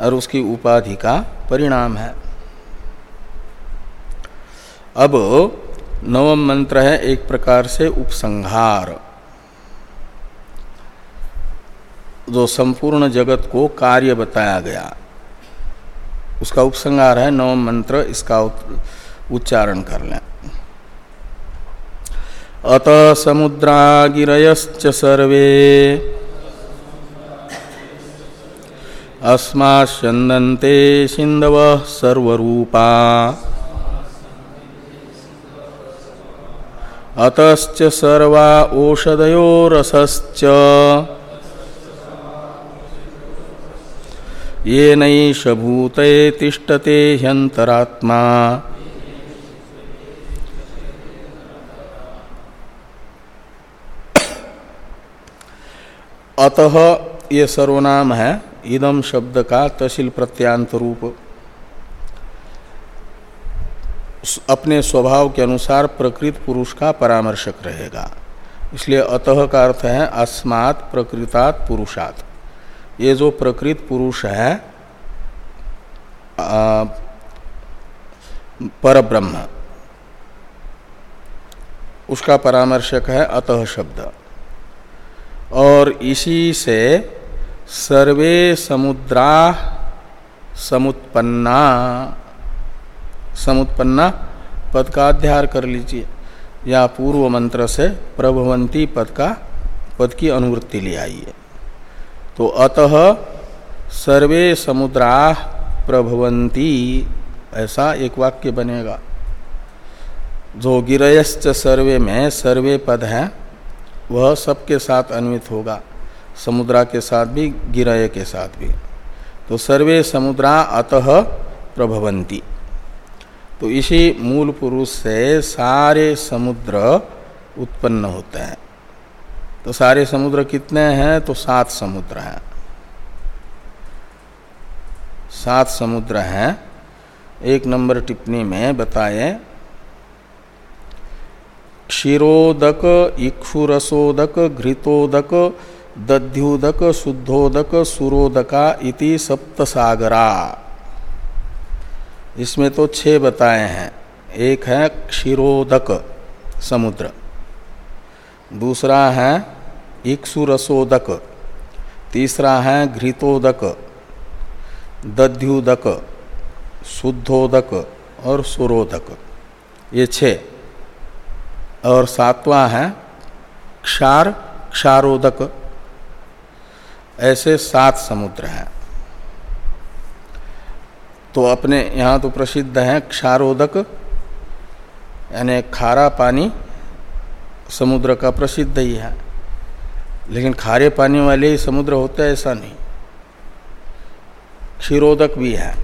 Speaker 1: और उसकी उपाधि का परिणाम है। अब नवम मंत्र है एक प्रकार से उपसंहार। जो संपूर्ण जगत को कार्य बताया गया। उसका उपसंहार है, नवम मंत्र, इसका उच्चारण कर लें। अत समुद्रा गिरयश्च सर्वे। अस्माशंदन्ते सिंधव सर्वरूपा। अतश्च सर्वा ओषधयो ये नैष भूते तिष्ठते ह्यंतरात्मा अतः ये सर्वनाम है इदम शब्द का तहसील प्रत्यांत रूप अपने स्वभाव के अनुसार प्रकृत पुरुष का परामर्शक रहेगा। इसलिए अतः का अर्थ है, अस्मात् प्रकृतात् पुरुषात्। ये जो प्रकृत पुरुष है पर ब्रह्म उसका परामर्शक है अतः शब्द। और इसी से सर्वे समुद्रा समुत्पन्ना समुत्पन्ना पद का अध्यार कर लीजिए। या पूर्व मंत्र से प्रभवंती पद का, पद की अनुवृत्ति ले आइए। तो अतः सर्वे समुद्रा प्रभवंती ऐसा एक वाक्य बनेगा। जो गिरयश्च सर्वे में सर्वे पद है, वह सबके साथ अन्वित होगा। समुद्रा के साथ भी, गिरय के साथ भी। तो सर्वे समुद्रा अतः प्रभवंती तो इसी मूल पुरुष से सारे समुद्र उत्पन्न होते हैं। तो सारे समुद्र कितने हैं? तो सात समुद्र हैं। सात समुद्र हैं। एक नंबर टिप्पणी में बताए। क्षीरोदक इक्षुरसोदक घृतोदक, दध्युदक, शुद्धोदक, सुरोदका इति सप्तसागरा। इसमें तो छह बताए हैं। एक है क्षीरोदक समुद्र। दूसरा है इक्षुरसोदक तीसरा है घृतोदक, दध्युदक, शुद्धोदक और सुरोदक। ये छः। और सातवां है क्षार, क्षारोदक। ऐसे सात समुद्र हैं। तो अपने यहाँ तो प्रसिद्ध है क्षारोदक, यानी खारा पानी समुद्र का प्रसिद्ध ही है। लेकिन खारे पानी वाले ही समुद्र होते हैं, ऐसा नहीं। क्षीरोदक भी है।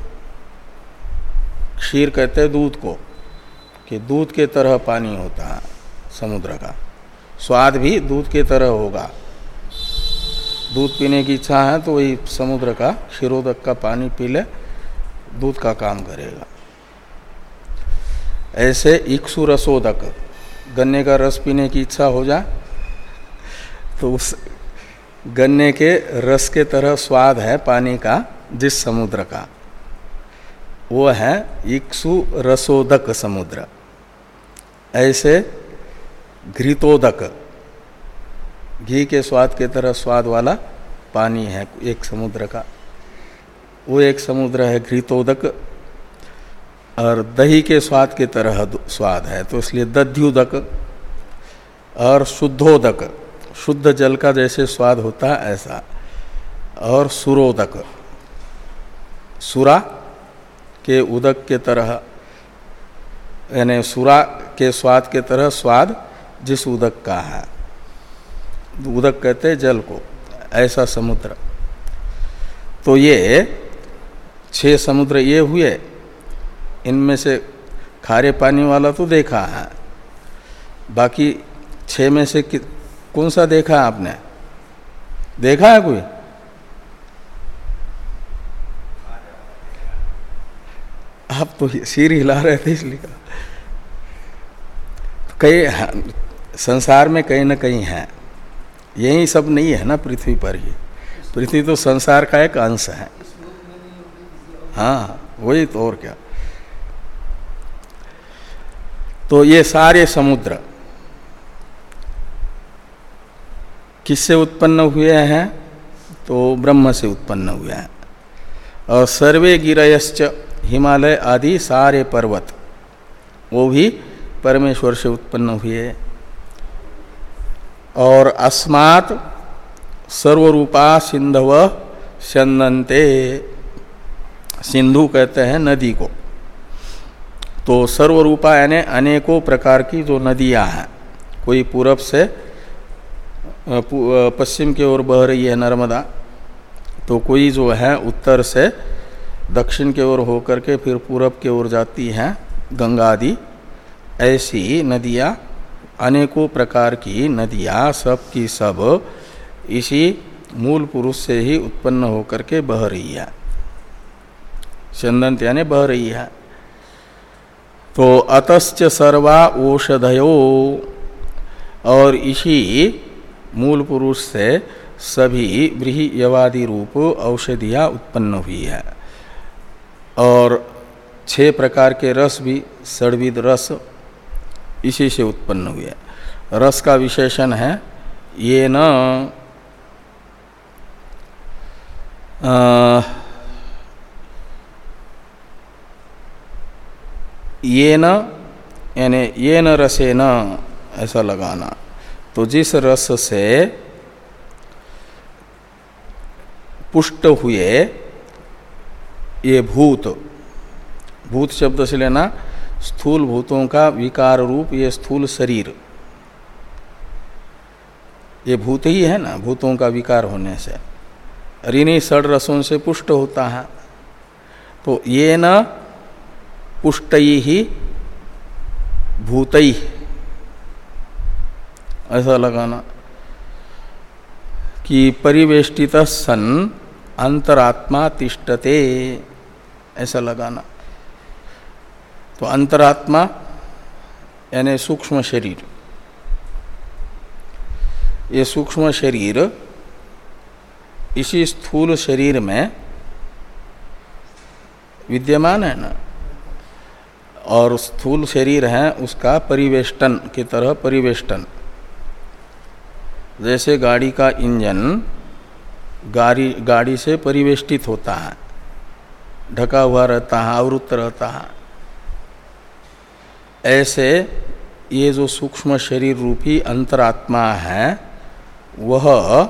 Speaker 1: क्षीर कहते हैं दूध को, कि दूध के तरह पानी होता है समुद्र का। स्वाद भी दूध के तरह होगा। दूध पीने की इच्छा है तो वही समुद्र का, क्षीरोदक का पानी पी ले, दूध का काम करेगा। ऐसे इक्सु रसोदक, गन्ने का रस पीने की इच्छा हो जाए तो उस गन्ने के रस के तरह स्वाद है पानी का, जिस समुद्र का। वो है इक्सु रसोदक समुद्र। ऐसे घृतोदक, घी के स्वाद के तरह स्वाद वाला पानी है एक समुद्र का। वो एक समुद्र है घृतोदक, और दही के स्वाद के तरह स्वाद है। तो इसलिए दध्युदक और शुद्धोदक। शुद्ध जल का जैसे स्वाद होता है ऐसा। और सुरोदक। सुरा के उदक के तरह, यानी सुरा के स्वाद के तरह स्वाद जिस उदक का है। उदक कहते हैं जल को, ऐसा समुद्र। तो ये छह समुद्र ये हुए। इनमें से खारे पानी वाला तो देखा है। बाकी छह में से कौन सा देखा आपने? देखा है कोई? आप तो सिर हिला रहे थे इसलिए। तो कई संसार में कहीं ना कहीं है। यही सब नहीं है ना पृथ्वी पर ही। पृथ्वी तो संसार का एक अंश है। हाँ वही तो और क्या। तो ये सारे समुद्र। किससे उत्पन्न हुए हैं? तो ब्रह्म से उत्पन्न हुए हैं। और सर्वे गिरयश्च हिमालय आदि सारे पर्वत, वो भी परमेश्वर से उत्पन्न हुए। और अस्मात् सर्वरूपा सिंधव सन्नते सिंधु कहते हैं नदी को। तो सर्वरूपा यानी अनेकों प्रकार की जो नदियाँ हैं, कोई पूरब से पश्चिम की ओर बह रही है नर्मदा। तो कोई जो है उत्तर से दक्षिण की ओर होकर के फिर पूरब की ओर जाती हैं गंगा आदि। ऐसी नदियाँ अनेकों प्रकार की नदियाँ सब की सब इसी मूल पुरुष से ही उत्पन्न होकर के बह रही है। चंदन यानी बह रही है। तो अतश्च सर्वा औषधयो और इसी मूल पुरुष से सभी ब्रीही यवादि रूप औषधियाँ उत्पन्न हुई है। और छह प्रकार के रस भी, सड़विद रस, इसी से उत्पन्न हुए रस का विशेषण है, ये न ये न, यानी ये न रसे न, ऐसा लगाना। तो जिस रस से पुष्ट हुए, ये भूत भूत शब्द से लेना, स्थूल भूतों का विकार रूप, ये स्थूल शरीर। ये भूत ही है ना, भूतों का विकार होने से। ऋणी सड़ रसों से पुष्ट होता है। तो ये न पुष्ट ही भूत। ऐसा लगाना कि परिवेष्टित सन अंतरात्मा तिष्ठते, ऐसा लगाना। तो अंतरात्मा यानी सूक्ष्म शरीर। ये सूक्ष्म शरीर इसी स्थूल शरीर में विद्यमान है ना? और स्थूल शरीर है उसका परिवेष्टन की तरह परिवेष्टन। जैसे गाड़ी का इंजन गाड़ी गाड़ी से परिवेष्टित होता है, ढका हुआ रहता है, आवृत्त रहता है। ऐसे ये जो सूक्ष्म शरीर रूपी अंतरात्मा है, वह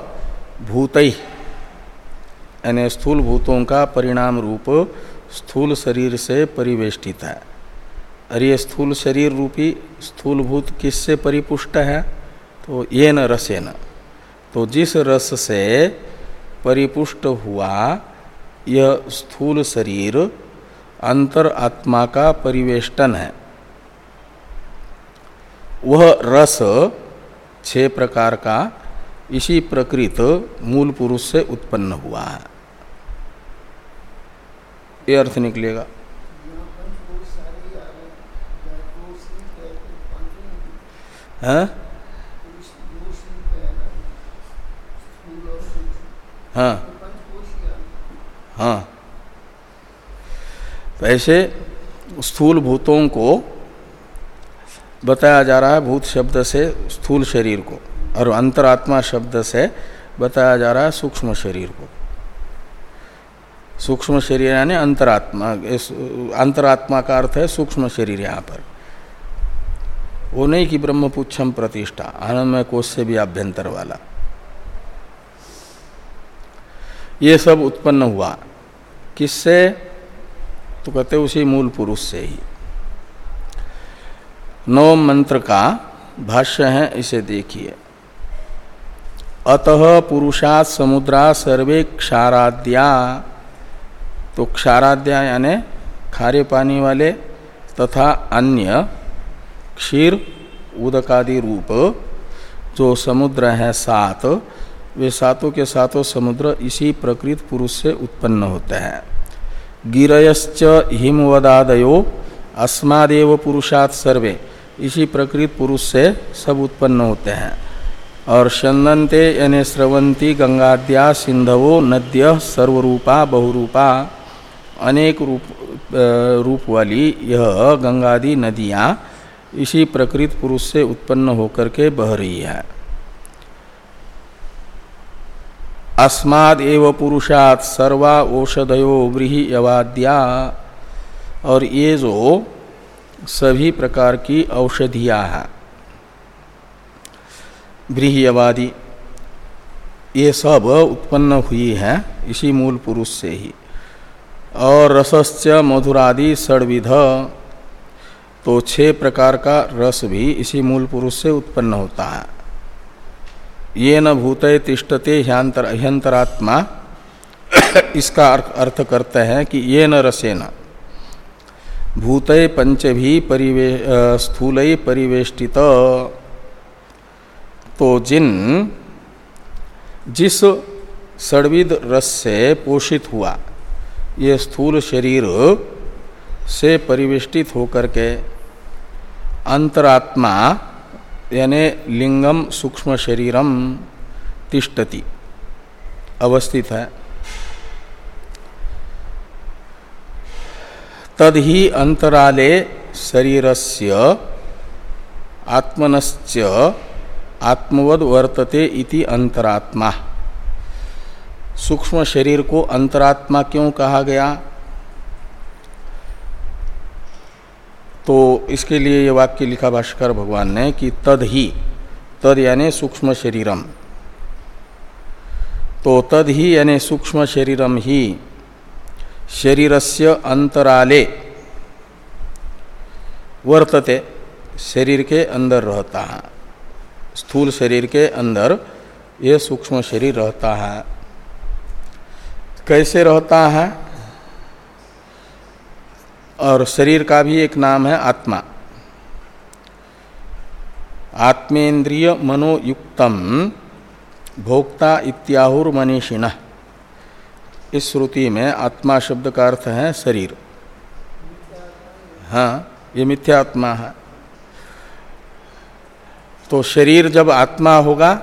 Speaker 1: भूत, यानी स्थूल भूतों का परिणाम रूप स्थूल शरीर से परिवेष्टित है। ये स्थूल शरीर रूपी स्थूल भूत किससे परिपुष्ट है? तो ये न रसे न तो जिस रस से परिपुष्ट हुआ, यह स्थूल शरीर अंतर आत्मा का परिवेष्टन है। वह रस छह प्रकार का, इसी प्रकृत मूल पुरुष से उत्पन्न हुआ है। ये अर्थ निकलेगा। हाँ? हाँ। हाँ। तो ऐसे स्थूल भूतों को बताया जा रहा है, भूत शब्द से, स्थूल शरीर को, और अंतरात्मा शब्द से बताया जा रहा है, सूक्ष्म शरीर को। सूक्ष्म शरीर यानी अंतरात्मा अंतरात्मा का अर्थ है सूक्ष्म शरीर यहाँ पर। वो नहीं कि ब्रह्म ब्रह्मपुच्छम प्रतिष्ठा आनंदमय कोष से भी आभ्यंतर वाला। ये सब उत्पन्न हुआ। किससे? तो कहते उसी मूल पुरुष से ही। नव मंत्र का भाष्य है, इसे देखिए। अतः पुरुषात समुद्रा सर्वे क्षाराद्या। तो क्षाराद्या यानी खारे पानी वाले तथा अन्य क्षीर उदकादि रूप जो समुद्र है सात वे सातों के सातों समुद्र इसी प्रकृत पुरुष से उत्पन्न होते हैं। गिरयश्च हिमवदादयो, अस्मादेव पुरुषात सर्वे, इसी प्रकृत पुरुष से सब उत्पन्न होते हैं। और चंदनते यानी स्रवंती गंगाद्या सिंधवो नद्य सर्वरूपा बहुरूपा, अनेक रूप रूप वाली यह गंगादि नदियाँ इसी प्रकृत पुरुष से उत्पन्न होकर के बह रही है। अस्माद एव पुरुषात सर्वा औषधयो व्रीहि यवाद्या और ये जो सभी प्रकार की औषधियाँ हैं ब्रीहवादी ये सब उत्पन्न हुई हैं इसी मूल पुरुष से ही। और रसश्च मधुरादि षडविध तो छह प्रकार का रस भी इसी मूल पुरुष से उत्पन्न होता है। ये न भूत तिष्ठते ह्यांतर ह्यंतरात्मा। इसका अर्थ करते हैं कि ये न रसेन। भूत पंच भी परिवे स्थूल परिवेष्टित। तो जिन जिस सड़विद रस से पोषित हुआ, ये स्थूल शरीर से परिवेष्टित होकर के अंतरात्मा यानी लिंगम सूक्ष्म शरीरम तिष्ठति। अवस्थित है। तद ही अंतराले शरीरस्य आत्मनश्च आत्मवद वर्तते इति अंतरात्मा। सूक्ष्म शरीर को अंतरात्मा क्यों कहा गया? तो इसके लिए ये वाक्य लिखा भाष्कर भगवान ने कि तद ही, तद यानी सूक्ष्म शरीरम। तो तद ही यानी सूक्ष्म शरीरम ही, शरीरस्य अंतराले वर्तते, शरीर के अंदर रहता है। स्थूल शरीर के अंदर ये सूक्ष्म शरीर रहता है। कैसे रहता है? और शरीर का भी एक नाम है आत्मा। आत्मेन्द्रिय मनोयुक्तम भोक्ता इत्याहुर मनीषिण इस श्रुति में आत्मा शब्द का अर्थ है शरीर। हाँ ये मिथ्यात्मा है। तो शरीर जब आत्मा होगा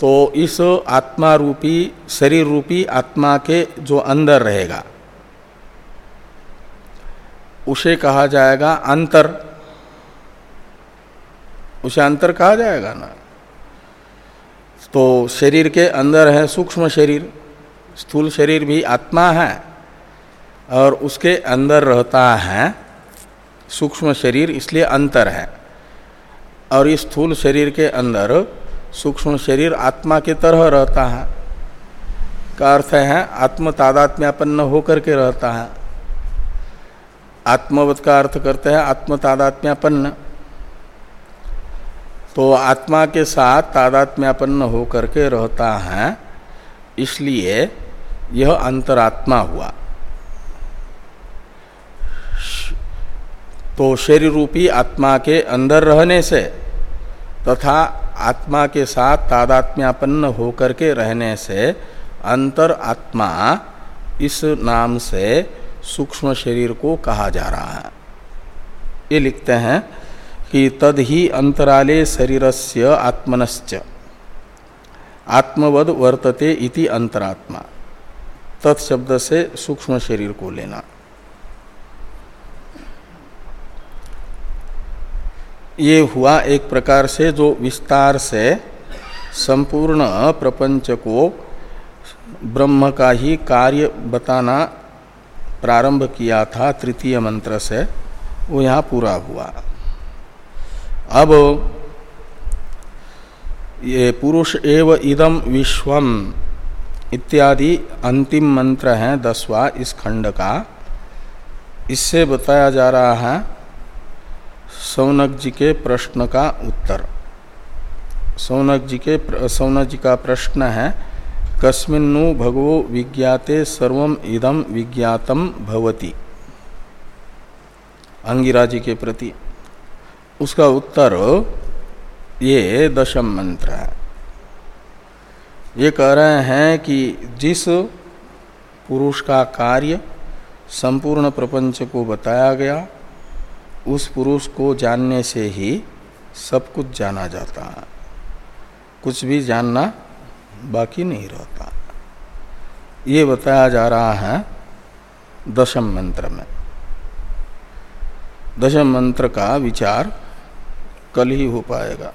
Speaker 1: तो इस आत्मा रूपी, शरीर रूपी आत्मा के जो अंदर रहेगा उसे कहा जाएगा अंतर। उसे अंतर कहा जाएगा ना? तो शरीर के अंदर है सूक्ष्म शरीर, स्थूल शरीर भी आत्मा है, और उसके अंदर रहता है सूक्ष्म शरीर, इसलिए अंतर है। और इस स्थूल शरीर के अंदर सूक्ष्म शरीर आत्मा के तरह रहता है। का अर्थ है आत्म तादात्म्यापन्न होकर के रहता है। आत्मवत का अर्थ करते हैं आत्म तादात्म्यापन्न तो आत्मा के साथ तादात्म्यापन्न होकर के रहता है, इसलिए यह अंतरात्मा हुआ। तो शरीर रूपी आत्मा के अंदर रहने से तथा आत्मा के साथ तादात्म्यापन्न होकर के रहने से अंतर आत्मा इस नाम से सूक्ष्म शरीर को कहा जा रहा है। ये लिखते हैं कि तद ही अंतराले शरीरस्य आत्मनश्च। आत्मवद वर्तते इति अंतरात्मा। तत्शब्द से सूक्ष्म शरीर को लेना। ये हुआ एक प्रकार से जो विस्तार से संपूर्ण प्रपंच को ब्रह्म का ही कार्य बताना प्रारंभ किया था तृतीय मंत्र से, वो यहाँ पूरा हुआ। अब ये पुरुष एव इदम विश्वम इत्यादि अंतिम मंत्र है, दसवा इस खंड का। इससे बताया जा रहा है, सौनक जी के प्रश्न का उत्तर। सौनक जी के सौनक जी का प्रश्न है कस्मिन्नु भगवो विज्ञाते सर्व इदम विज्ञातम भवति। अंगिरा जी के प्रति उसका उत्तर ये दशम मंत्र है। ये कह रहे हैं कि जिस पुरुष का कार्य संपूर्ण प्रपंच को बताया गया, उस पुरुष को जानने से ही सब कुछ जाना जाता है। कुछ भी जानना बाकी नहीं रहता। ये बताया जा रहा है दशम मंत्र में। दशम मंत्र का विचार कल ही हो पाएगा।